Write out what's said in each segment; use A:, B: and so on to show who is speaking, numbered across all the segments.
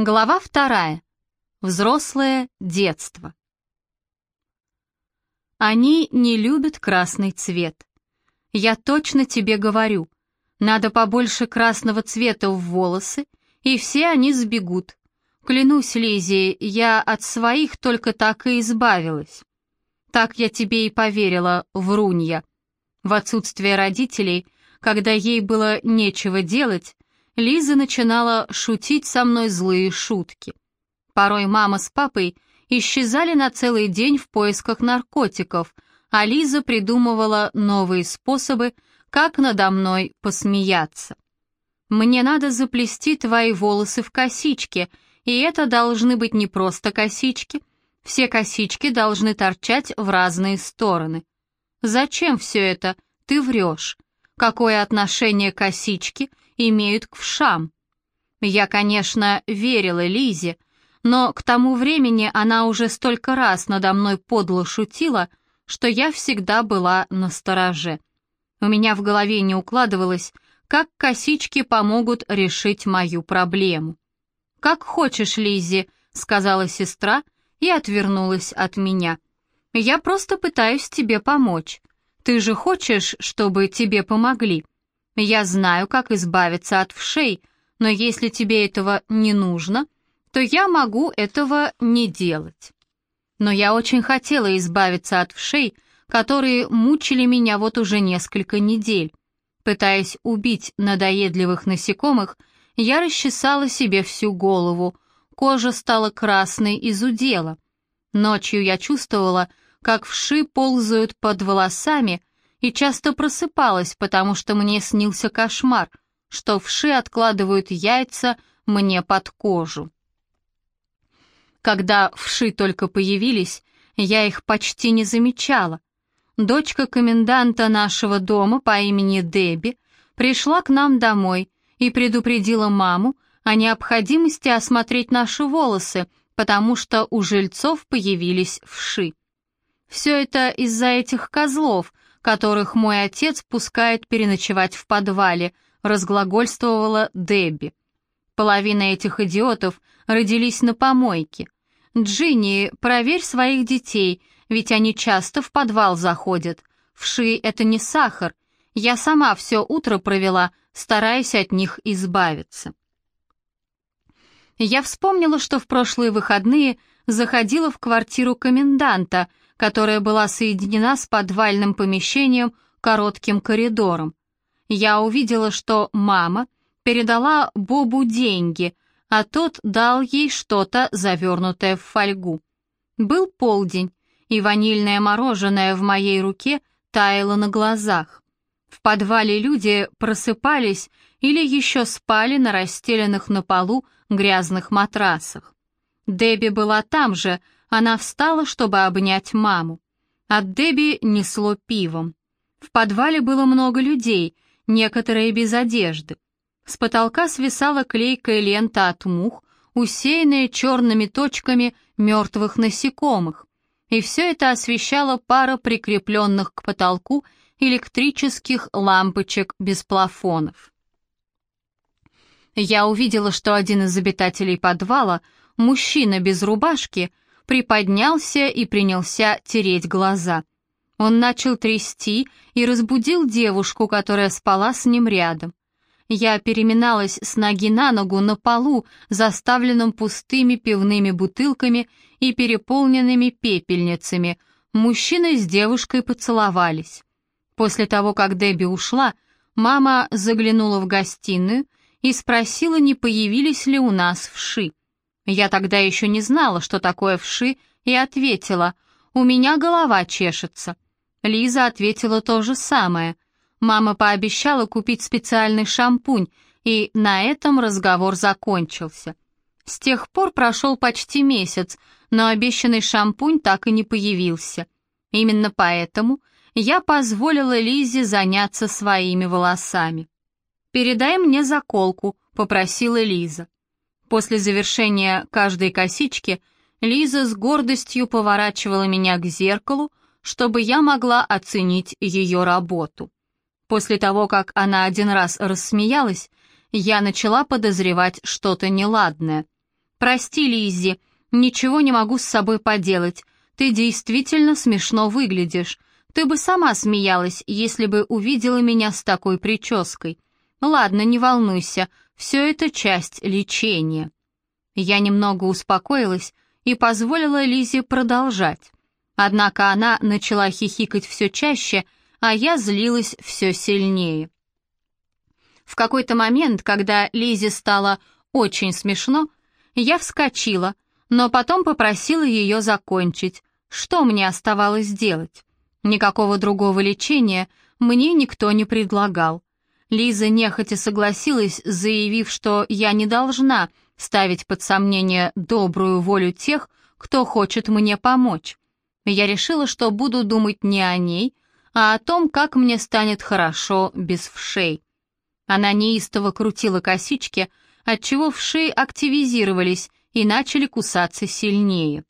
A: Глава вторая. Взрослое детство. Они не любят красный цвет. Я точно тебе говорю, надо побольше красного цвета в волосы, и все они сбегут. Клянусь, Лизе, я от своих только так и избавилась. Так я тебе и поверила, врунья. В отсутствие родителей, когда ей было нечего делать, Лиза начинала шутить со мной злые шутки. Порой мама с папой исчезали на целый день в поисках наркотиков, а Лиза придумывала новые способы, как надо мной посмеяться. «Мне надо заплести твои волосы в косички, и это должны быть не просто косички, все косички должны торчать в разные стороны. Зачем все это? Ты врешь. Какое отношение косички имеют к вшам. Я, конечно, верила Лизе, но к тому времени она уже столько раз надо мной подло шутила, что я всегда была на стороже. У меня в голове не укладывалось, как косички помогут решить мою проблему. «Как хочешь, Лизи, сказала сестра и отвернулась от меня. «Я просто пытаюсь тебе помочь. Ты же хочешь, чтобы тебе помогли?» Я знаю, как избавиться от вшей, но если тебе этого не нужно, то я могу этого не делать. Но я очень хотела избавиться от вшей, которые мучили меня вот уже несколько недель. Пытаясь убить надоедливых насекомых, я расчесала себе всю голову, кожа стала красной и зудела. Ночью я чувствовала, как вши ползают под волосами, и часто просыпалась, потому что мне снился кошмар, что вши откладывают яйца мне под кожу. Когда вши только появились, я их почти не замечала. Дочка коменданта нашего дома по имени Дебби пришла к нам домой и предупредила маму о необходимости осмотреть наши волосы, потому что у жильцов появились вши. Все это из-за этих козлов, которых мой отец пускает переночевать в подвале, разглагольствовала Дебби. Половина этих идиотов родились на помойке. Джинни, проверь своих детей, ведь они часто в подвал заходят. Вши — это не сахар. Я сама все утро провела, стараясь от них избавиться. Я вспомнила, что в прошлые выходные заходила в квартиру коменданта, которая была соединена с подвальным помещением коротким коридором. Я увидела, что мама передала Бобу деньги, а тот дал ей что-то, завернутое в фольгу. Был полдень, и ванильное мороженое в моей руке таяло на глазах. В подвале люди просыпались или еще спали на расстеленных на полу грязных матрасах. Дебби была там же, она встала, чтобы обнять маму. От Дебби несло пивом. В подвале было много людей, некоторые без одежды. С потолка свисала клейкая лента от мух, усеянная черными точками мертвых насекомых. И все это освещала пара прикрепленных к потолку электрических лампочек без плафонов. Я увидела, что один из обитателей подвала, мужчина без рубашки, приподнялся и принялся тереть глаза. Он начал трясти и разбудил девушку, которая спала с ним рядом. Я переминалась с ноги на ногу на полу, заставленном пустыми пивными бутылками и переполненными пепельницами. Мужчина с девушкой поцеловались. После того, как Дебби ушла, мама заглянула в гостиную и спросила, не появились ли у нас вши. Я тогда еще не знала, что такое вши, и ответила, «У меня голова чешется». Лиза ответила то же самое. Мама пообещала купить специальный шампунь, и на этом разговор закончился. С тех пор прошел почти месяц, но обещанный шампунь так и не появился. Именно поэтому я позволила Лизе заняться своими волосами. «Передай мне заколку», — попросила Лиза. После завершения каждой косички Лиза с гордостью поворачивала меня к зеркалу, чтобы я могла оценить ее работу. После того, как она один раз рассмеялась, я начала подозревать что-то неладное. «Прости, Лиззи, ничего не могу с собой поделать. Ты действительно смешно выглядишь. Ты бы сама смеялась, если бы увидела меня с такой прической. Ладно, не волнуйся, все это часть лечения». Я немного успокоилась и позволила Лизе продолжать. Однако она начала хихикать все чаще, а я злилась все сильнее. В какой-то момент, когда Лизе стало очень смешно, я вскочила, но потом попросила ее закончить. Что мне оставалось делать? Никакого другого лечения мне никто не предлагал. Лиза нехотя согласилась, заявив, что я не должна ставить под сомнение добрую волю тех, кто хочет мне помочь. Я решила, что буду думать не о ней, а о том, как мне станет хорошо без вшей. Она неистово крутила косички, отчего вши активизировались и начали кусаться сильнее.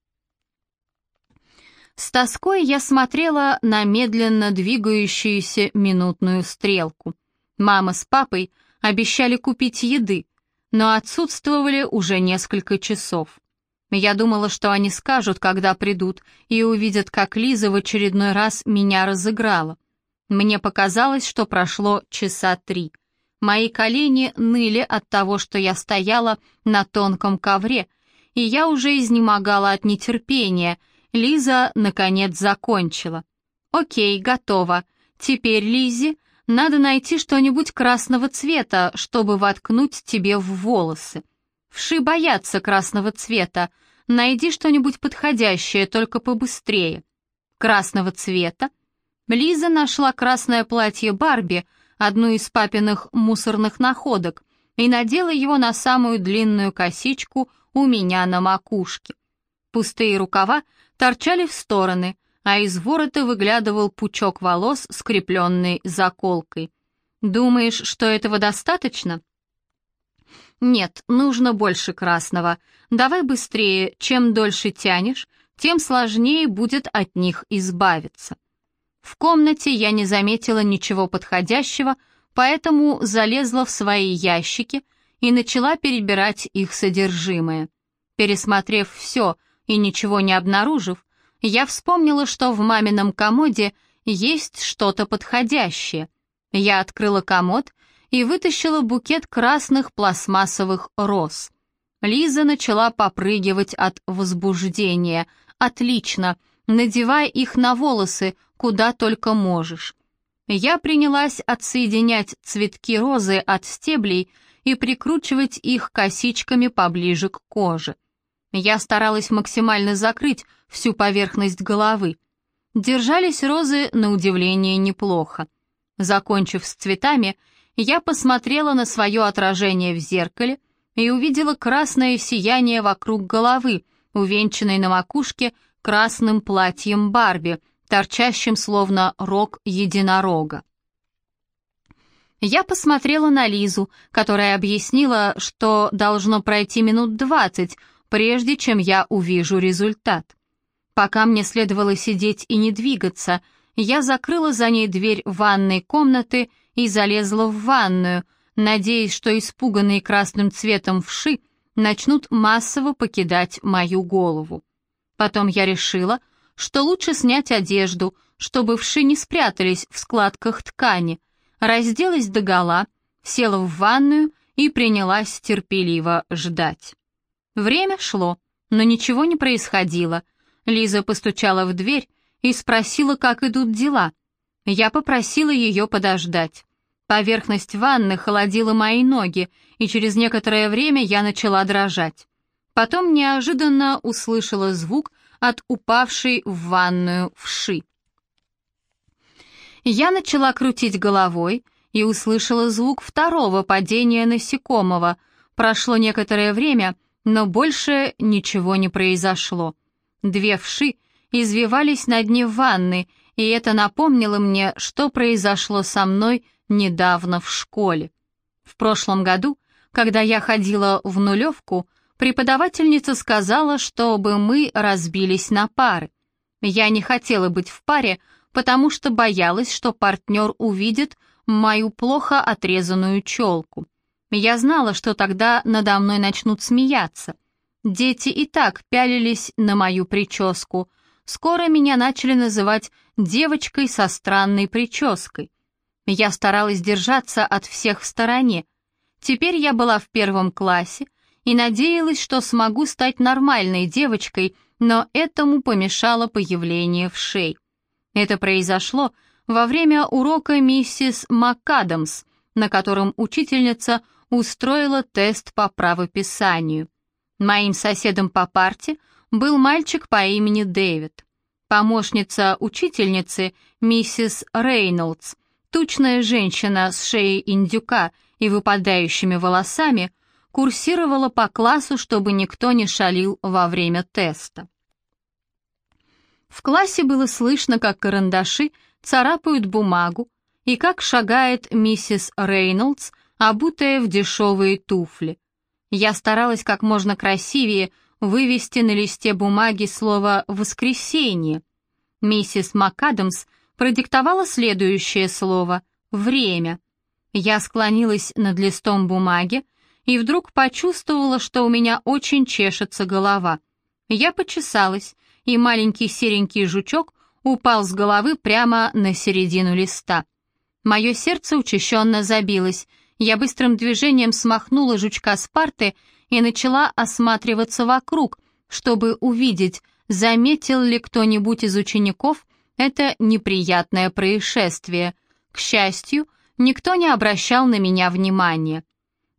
A: С тоской я смотрела на медленно двигающуюся минутную стрелку. Мама с папой обещали купить еды, но отсутствовали уже несколько часов. Я думала, что они скажут, когда придут, и увидят, как Лиза в очередной раз меня разыграла. Мне показалось, что прошло часа три. Мои колени ныли от того, что я стояла на тонком ковре, и я уже изнемогала от нетерпения. Лиза, наконец, закончила. «Окей, готово. Теперь, Лизи, надо найти что-нибудь красного цвета, чтобы воткнуть тебе в волосы. Вши боятся красного цвета. Найди что-нибудь подходящее, только побыстрее. Красного цвета? Лиза нашла красное платье Барби, одну из папиных мусорных находок, и надела его на самую длинную косичку у меня на макушке. Пустые рукава торчали в стороны, а из ворота выглядывал пучок волос, скрепленный заколкой. «Думаешь, что этого достаточно?» «Нет, нужно больше красного. Давай быстрее, чем дольше тянешь, тем сложнее будет от них избавиться». В комнате я не заметила ничего подходящего, поэтому залезла в свои ящики и начала перебирать их содержимое. Пересмотрев все и ничего не обнаружив, я вспомнила, что в мамином комоде есть что-то подходящее. Я открыла комод и вытащила букет красных пластмассовых роз. Лиза начала попрыгивать от возбуждения. «Отлично! Надевай их на волосы, куда только можешь». Я принялась отсоединять цветки розы от стеблей и прикручивать их косичками поближе к коже. Я старалась максимально закрыть всю поверхность головы. Держались розы, на удивление, неплохо. Закончив с цветами, я посмотрела на свое отражение в зеркале и увидела красное сияние вокруг головы, увенчанной на макушке красным платьем Барби, торчащим словно рог единорога. Я посмотрела на Лизу, которая объяснила, что должно пройти минут двадцать, прежде чем я увижу результат. Пока мне следовало сидеть и не двигаться, я закрыла за ней дверь ванной комнаты и залезла в ванную, надеясь, что испуганные красным цветом вши начнут массово покидать мою голову. Потом я решила, что лучше снять одежду, чтобы вши не спрятались в складках ткани, разделась догола, села в ванную и принялась терпеливо ждать. Время шло, но ничего не происходило. Лиза постучала в дверь и спросила, как идут дела. Я попросила ее подождать. Поверхность ванны холодила мои ноги, и через некоторое время я начала дрожать. Потом неожиданно услышала звук от упавшей в ванную вши. Я начала крутить головой и услышала звук второго падения насекомого. Прошло некоторое время, но больше ничего не произошло. Две вши извивались на дне ванны, и это напомнило мне, что произошло со мной недавно в школе. В прошлом году, когда я ходила в нулевку, преподавательница сказала, чтобы мы разбились на пары. Я не хотела быть в паре, потому что боялась, что партнер увидит мою плохо отрезанную челку. Я знала, что тогда надо мной начнут смеяться. Дети и так пялились на мою прическу. Скоро меня начали называть девочкой со странной прической. Я старалась держаться от всех в стороне. Теперь я была в первом классе и надеялась, что смогу стать нормальной девочкой, но этому помешало появление вшей. Это произошло во время урока миссис МакАдамс, на котором учительница устроила тест по правописанию. Моим соседом по парте был мальчик по имени Дэвид. Помощница учительницы, миссис Рейнольдс, Тучная женщина с шеей индюка и выпадающими волосами курсировала по классу, чтобы никто не шалил во время теста. В классе было слышно, как карандаши царапают бумагу и как шагает миссис Рейнольдс, обутая в дешевые туфли. Я старалась как можно красивее вывести на листе бумаги слово «воскресенье». Миссис МакАдамс продиктовала следующее слово «время». Я склонилась над листом бумаги и вдруг почувствовала, что у меня очень чешется голова. Я почесалась, и маленький серенький жучок упал с головы прямо на середину листа. Мое сердце учащенно забилось. Я быстрым движением смахнула жучка с парты и начала осматриваться вокруг, чтобы увидеть, заметил ли кто-нибудь из учеников это неприятное происшествие. К счастью, никто не обращал на меня внимания.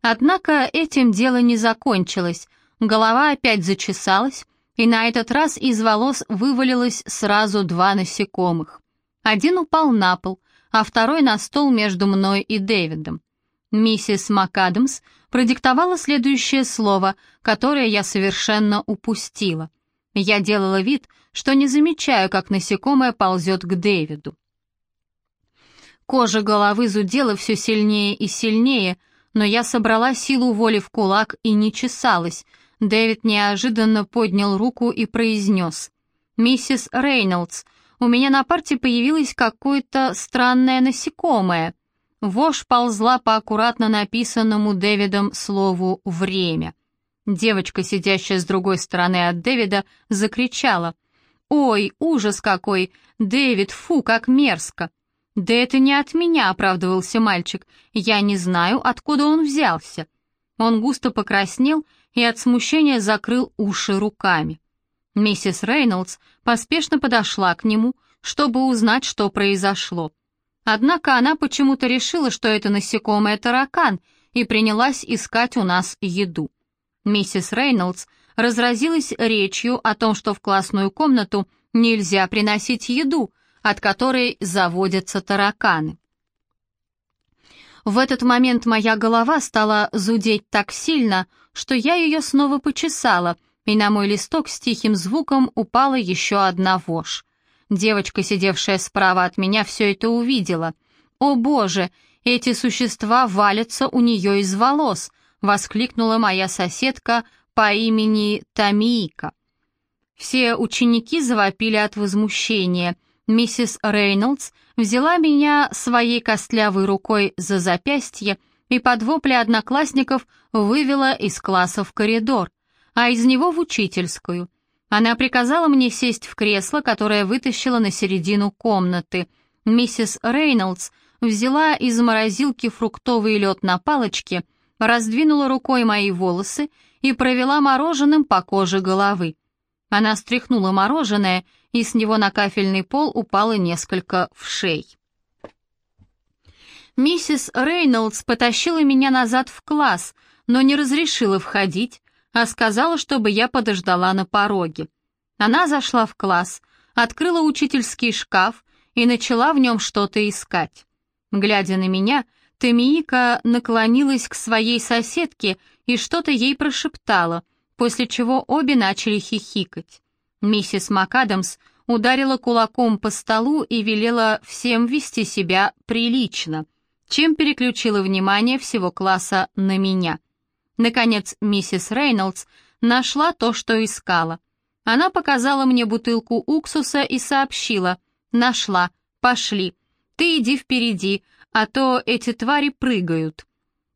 A: Однако этим дело не закончилось. Голова опять зачесалась, и на этот раз из волос вывалилось сразу два насекомых. Один упал на пол, а второй на стол между мной и Дэвидом. Миссис МакАдамс продиктовала следующее слово, которое я совершенно упустила. Я делала вид, что не замечаю, как насекомое ползет к Дэвиду. Кожа головы зудела все сильнее и сильнее, но я собрала силу воли в кулак и не чесалась. Дэвид неожиданно поднял руку и произнес. «Миссис Рейнольдс, у меня на парте появилось какое-то странное насекомое». Вошь ползла по аккуратно написанному Дэвидом слову «время». Девочка, сидящая с другой стороны от Дэвида, закричала. «Ой, ужас какой! Дэвид, фу, как мерзко!» «Да это не от меня», — оправдывался мальчик. «Я не знаю, откуда он взялся». Он густо покраснел и от смущения закрыл уши руками. Миссис Рейнольдс поспешно подошла к нему, чтобы узнать, что произошло. Однако она почему-то решила, что это насекомое таракан, и принялась искать у нас еду. Миссис Рейнольдс разразилась речью о том, что в классную комнату нельзя приносить еду, от которой заводятся тараканы. В этот момент моя голова стала зудеть так сильно, что я ее снова почесала, и на мой листок с тихим звуком упала еще одна вошь. Девочка, сидевшая справа от меня, все это увидела. «О боже, эти существа валятся у нее из волос!» — воскликнула моя соседка по имени Тамиика. Все ученики завопили от возмущения. Миссис Рейнольдс взяла меня своей костлявой рукой за запястье и под вопли одноклассников вывела из класса в коридор, а из него в учительскую. Она приказала мне сесть в кресло, которое вытащила на середину комнаты. Миссис Рейнольдс взяла из морозилки фруктовый лед на палочке — раздвинула рукой мои волосы и провела мороженым по коже головы. Она стряхнула мороженое, и с него на кафельный пол упало несколько вшей. Миссис Рейнольдс потащила меня назад в класс, но не разрешила входить, а сказала, чтобы я подождала на пороге. Она зашла в класс, открыла учительский шкаф и начала в нем что-то искать. Глядя на меня, Тамиика наклонилась к своей соседке и что-то ей прошептала, после чего обе начали хихикать. Миссис МакАдамс ударила кулаком по столу и велела всем вести себя прилично, чем переключила внимание всего класса на меня. Наконец, миссис Рейнольдс нашла то, что искала. Она показала мне бутылку уксуса и сообщила «Нашла, пошли, ты иди впереди, а то эти твари прыгают».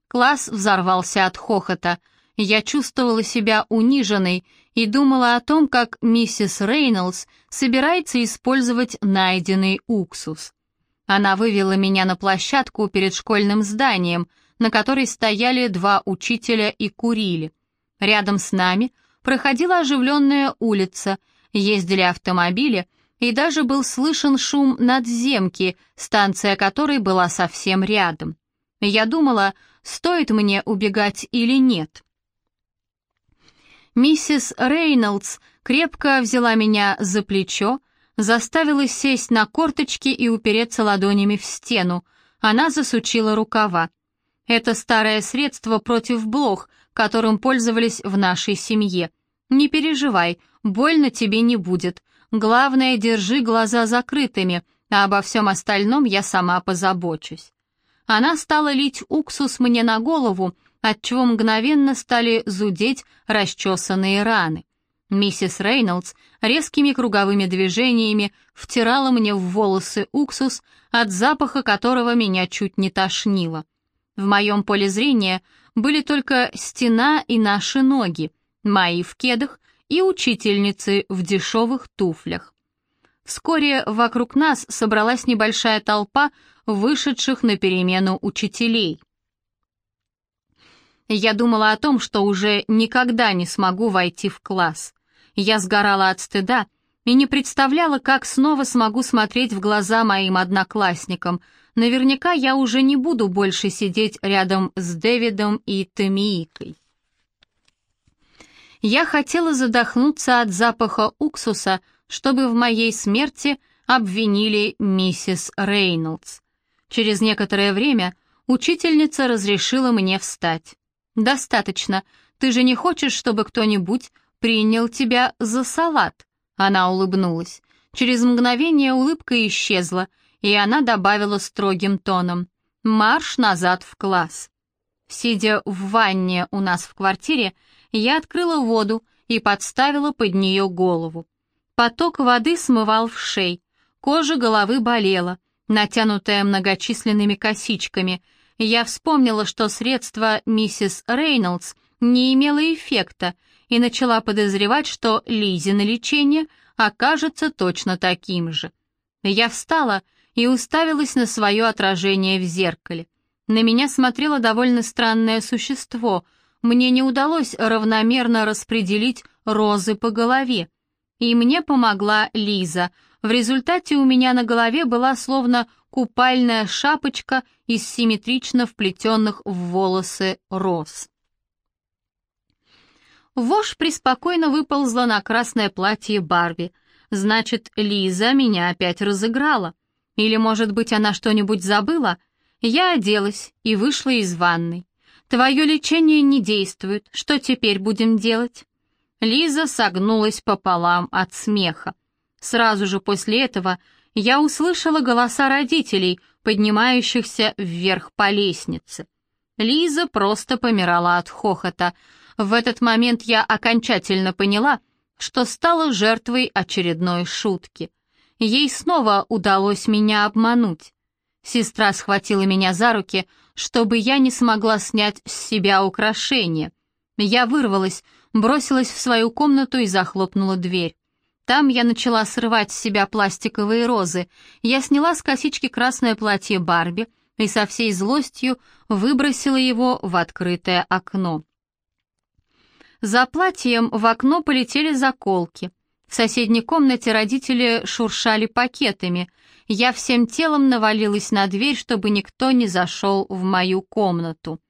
A: Класс взорвался от хохота. Я чувствовала себя униженной и думала о том, как миссис Рейнольдс собирается использовать найденный уксус. Она вывела меня на площадку перед школьным зданием, на которой стояли два учителя и курили. Рядом с нами проходила оживленная улица, ездили автомобили, и даже был слышен шум надземки, станция которой была совсем рядом. Я думала, стоит мне убегать или нет. Миссис Рейнольдс крепко взяла меня за плечо, заставила сесть на корточки и упереться ладонями в стену. Она засучила рукава. Это старое средство против блох, которым пользовались в нашей семье. Не переживай, больно тебе не будет. Главное, держи глаза закрытыми, а обо всем остальном я сама позабочусь. Она стала лить уксус мне на голову, отчего мгновенно стали зудеть расчесанные раны. Миссис Рейнольдс резкими круговыми движениями втирала мне в волосы уксус, от запаха которого меня чуть не тошнило. В моем поле зрения были только стена и наши ноги, мои в кедах и учительницы в дешевых туфлях. Вскоре вокруг нас собралась небольшая толпа вышедших на перемену учителей. Я думала о том, что уже никогда не смогу войти в класс. Я сгорала от стыда и не представляла, как снова смогу смотреть в глаза моим одноклассникам. Наверняка я уже не буду больше сидеть рядом с Дэвидом и Томиикой. Я хотела задохнуться от запаха уксуса, чтобы в моей смерти обвинили миссис Рейнольдс. Через некоторое время учительница разрешила мне встать. «Достаточно. Ты же не хочешь, чтобы кто-нибудь принял тебя за салат?» Она улыбнулась. Через мгновение улыбка исчезла, и она добавила строгим тоном. «Марш назад в класс». Сидя в ванне у нас в квартире, я открыла воду и подставила под нее голову. Поток воды смывал в шей, кожа головы болела, натянутая многочисленными косичками — я вспомнила, что средство миссис Рейнольдс не имело эффекта, и начала подозревать, что Лизи на лечение окажется точно таким же. Я встала и уставилась на свое отражение в зеркале. На меня смотрело довольно странное существо. Мне не удалось равномерно распределить розы по голове. И мне помогла Лиза. В результате у меня на голове была словно купальная шапочка из симметрично вплетенных в волосы роз. Вошь преспокойно выползла на красное платье Барби. Значит, Лиза меня опять разыграла. Или, может быть, она что-нибудь забыла? Я оделась и вышла из ванной. Твое лечение не действует. Что теперь будем делать? Лиза согнулась пополам от смеха. Сразу же после этого я услышала голоса родителей, поднимающихся вверх по лестнице. Лиза просто помирала от хохота. В этот момент я окончательно поняла, что стала жертвой очередной шутки. Ей снова удалось меня обмануть. Сестра схватила меня за руки, чтобы я не смогла снять с себя украшения. Я вырвалась, бросилась в свою комнату и захлопнула дверь. Там я начала срывать с себя пластиковые розы. Я сняла с косички красное платье Барби и со всей злостью выбросила его в открытое окно. За платьем в окно полетели заколки. В соседней комнате родители шуршали пакетами. Я всем телом навалилась на дверь, чтобы никто не зашел в мою комнату.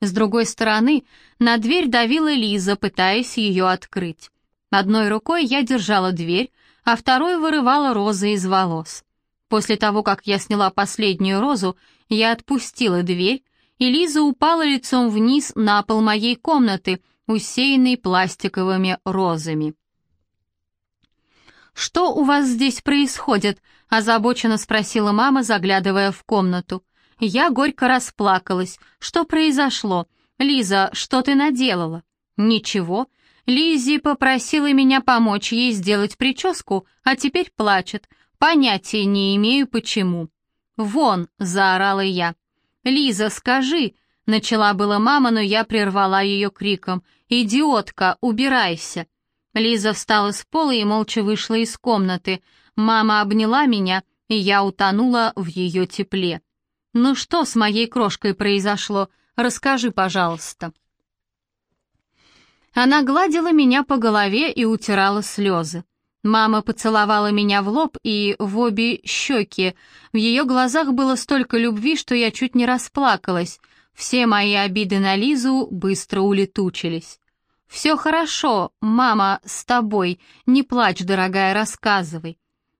A: С другой стороны, на дверь давила Лиза, пытаясь ее открыть. Одной рукой я держала дверь, а второй вырывала розы из волос. После того, как я сняла последнюю розу, я отпустила дверь, и Лиза упала лицом вниз на пол моей комнаты, усеянной пластиковыми розами. «Что у вас здесь происходит?» — озабоченно спросила мама, заглядывая в комнату. Я горько расплакалась. «Что произошло? Лиза, что ты наделала?» «Ничего. Лиззи попросила меня помочь ей сделать прическу, а теперь плачет. Понятия не имею, почему. «Вон!» — заорала я. «Лиза, скажи!» Начала была мама, но я прервала ее криком. «Идиотка, убирайся!» Лиза встала с пола и молча вышла из комнаты. Мама обняла меня, и я утонула в ее тепле. «Ну что с моей крошкой произошло? Расскажи, пожалуйста». Она гладила меня по голове и утирала слезы. Мама поцеловала меня в лоб и в обе щеки. В ее глазах было столько любви, что я чуть не расплакалась. Все мои обиды на Лизу быстро улетучились. «Все хорошо, мама, с тобой. Не плачь, дорогая, рассказывай».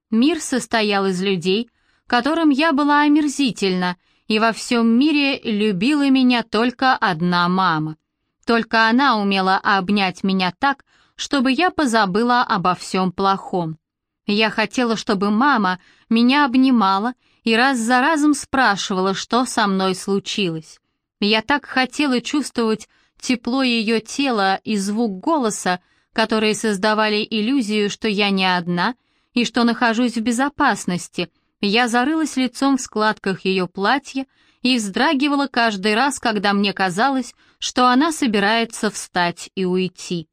A: Мир состоял из людей, которым я была омерзительна, и во всем мире любила меня только одна мама. Только она умела обнять меня так, чтобы я позабыла обо всем плохом. Я хотела, чтобы мама меня обнимала и раз за разом спрашивала, что со мной случилось. Я так хотела чувствовать тепло ее тела и звук голоса, которые создавали иллюзию, что я не одна и что нахожусь в безопасности. Я зарылась лицом в складках ее платья и вздрагивала каждый раз, когда мне казалось, что она собирается встать и уйти.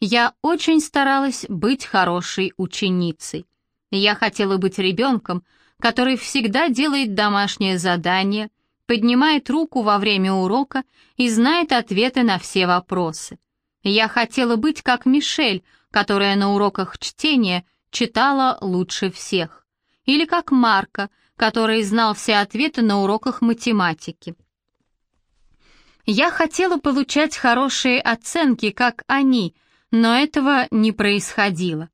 A: Я очень старалась быть хорошей ученицей. Я хотела быть ребенком, который всегда делает домашнее задание, поднимает руку во время урока и знает ответы на все вопросы. Я хотела быть как Мишель, которая на уроках чтения читала лучше всех. Или как Марка, который знал все ответы на уроках математики. Я хотела получать хорошие оценки, как они — но этого не происходило.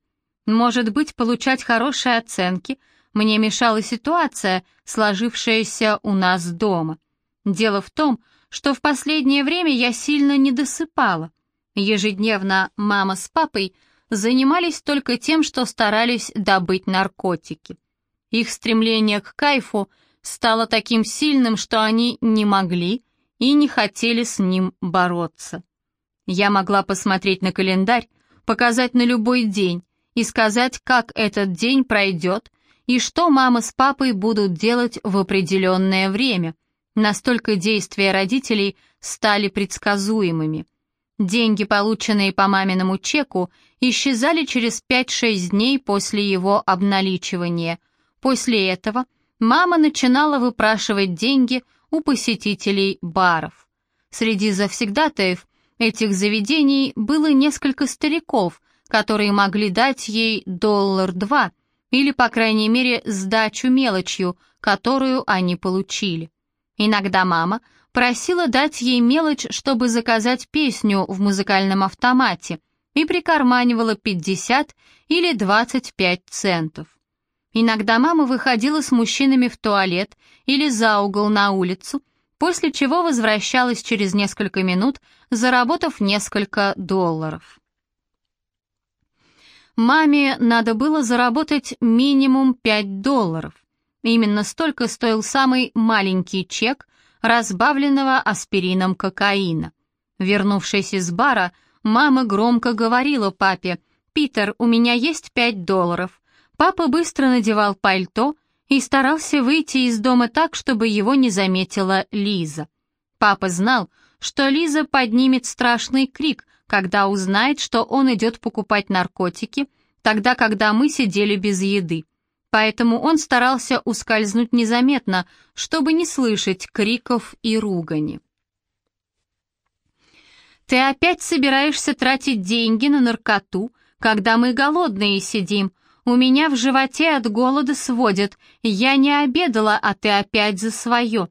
A: Может быть, получать хорошие оценки мне мешала ситуация, сложившаяся у нас дома. Дело в том, что в последнее время я сильно недосыпала. Ежедневно мама с папой занимались только тем, что старались добыть наркотики. Их стремление к кайфу стало таким сильным, что они не могли и не хотели с ним бороться. Я могла посмотреть на календарь, показать на любой день и сказать, как этот день пройдет и что мама с папой будут делать в определенное время. Настолько действия родителей стали предсказуемыми. Деньги, полученные по маминому чеку, исчезали через 5-6 дней после его обналичивания. После этого мама начинала выпрашивать деньги у посетителей баров. Среди завсегдатаев этих заведений было несколько стариков, которые могли дать ей доллар-два, или, по крайней мере, сдачу мелочью, которую они получили. Иногда мама просила дать ей мелочь, чтобы заказать песню в музыкальном автомате, и прикарманивала 50 или 25 центов. Иногда мама выходила с мужчинами в туалет или за угол на улицу, после чего возвращалась через несколько минут, заработав несколько долларов. Маме надо было заработать минимум 5 долларов. Именно столько стоил самый маленький чек разбавленного аспирином кокаина. Вернувшись из бара, мама громко говорила папе, «Питер, у меня есть 5 долларов». Папа быстро надевал пальто и старался выйти из дома так, чтобы его не заметила Лиза. Папа знал, что Лиза поднимет страшный крик, когда узнает, что он идет покупать наркотики, тогда, когда мы сидели без еды. Поэтому он старался ускользнуть незаметно, чтобы не слышать криков и ругани. «Ты опять собираешься тратить деньги на наркоту, когда мы голодные сидим», у меня в животе от голода сводит. Я не обедала, а ты опять за свое».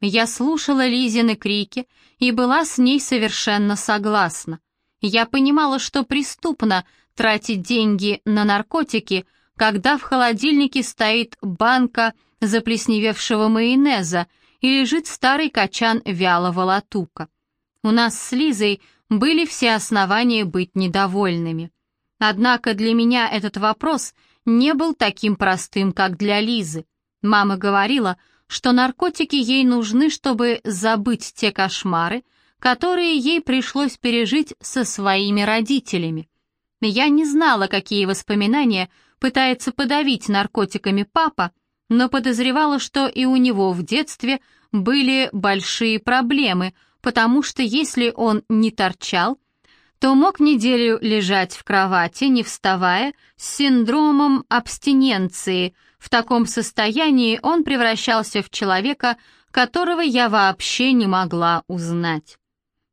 A: Я слушала Лизины крики и была с ней совершенно согласна. Я понимала, что преступно тратить деньги на наркотики, когда в холодильнике стоит банка заплесневевшего майонеза и лежит старый качан вялого латука. У нас с Лизой были все основания быть недовольными. Однако для меня этот вопрос не был таким простым, как для Лизы. Мама говорила, что наркотики ей нужны, чтобы забыть те кошмары, которые ей пришлось пережить со своими родителями. Я не знала, какие воспоминания пытается подавить наркотиками папа, но подозревала, что и у него в детстве были большие проблемы, потому что если он не торчал, то мог неделю лежать в кровати, не вставая, с синдромом абстиненции. В таком состоянии он превращался в человека, которого я вообще не могла узнать.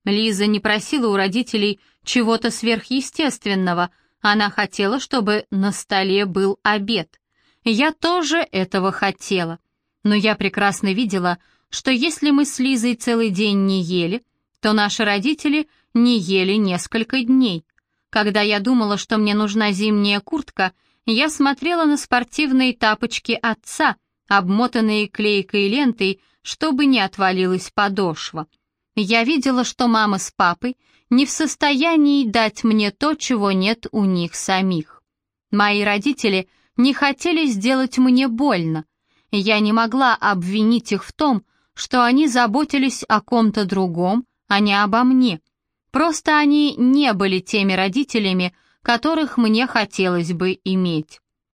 A: Лиза не просила у родителей чего-то сверхъестественного, она хотела, чтобы на столе был обед. Я тоже этого хотела. Но я прекрасно видела, что если мы с Лизой целый день не ели, то наши родители не ели несколько дней. Когда я думала, что мне нужна зимняя куртка, я смотрела на спортивные тапочки отца, обмотанные клейкой лентой, чтобы не отвалилась подошва. Я видела, что мама с папой не в состоянии дать мне то, чего нет у них самих. Мои родители не хотели сделать мне больно. Я не могла обвинить их в том, что они заботились о ком-то другом, а не обо мне. Просто они не были теми родителями, которых мне хотелось бы иметь.